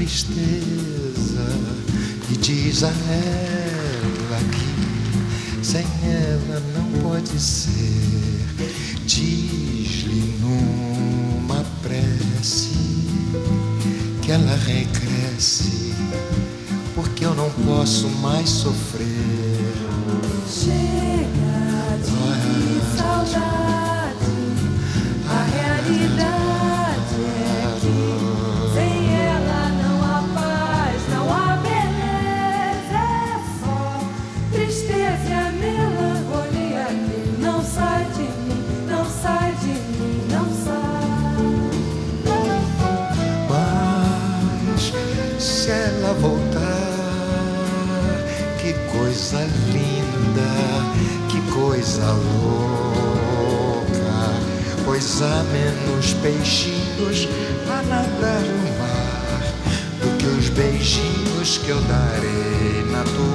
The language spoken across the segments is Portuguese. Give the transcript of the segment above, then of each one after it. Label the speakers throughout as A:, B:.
A: tristeza e diz a ela que sem ela não pode ser. Diz-lhe numa prece que ela regresse, porque eu não posso mais sofrer.
B: Chega de saudade.
A: Mas se ela voltar, que coisa linda, que coisa louca. Pois há menos peixinhos a nadar no mar do que os beijinhos que eu darei na tua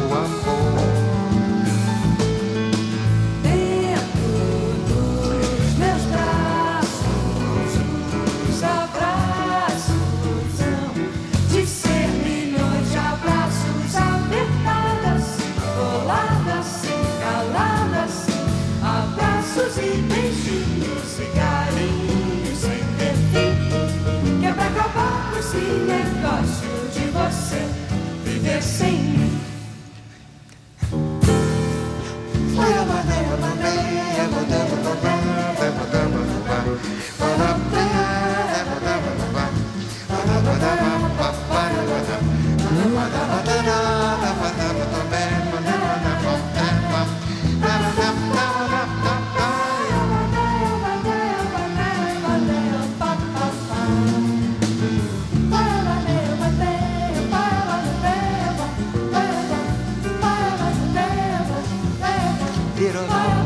B: negócio de você viver sem mim. Não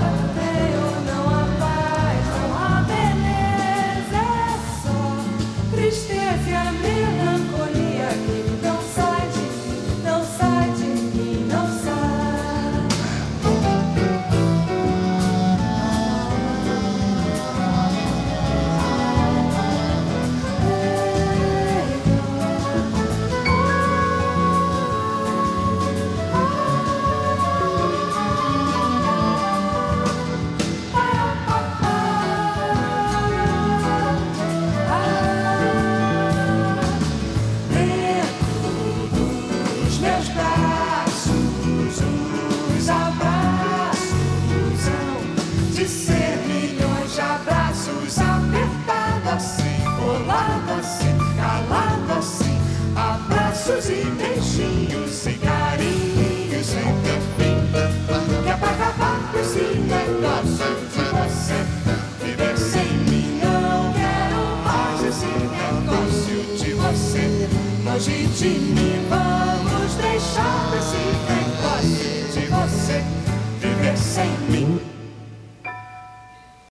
B: quero mais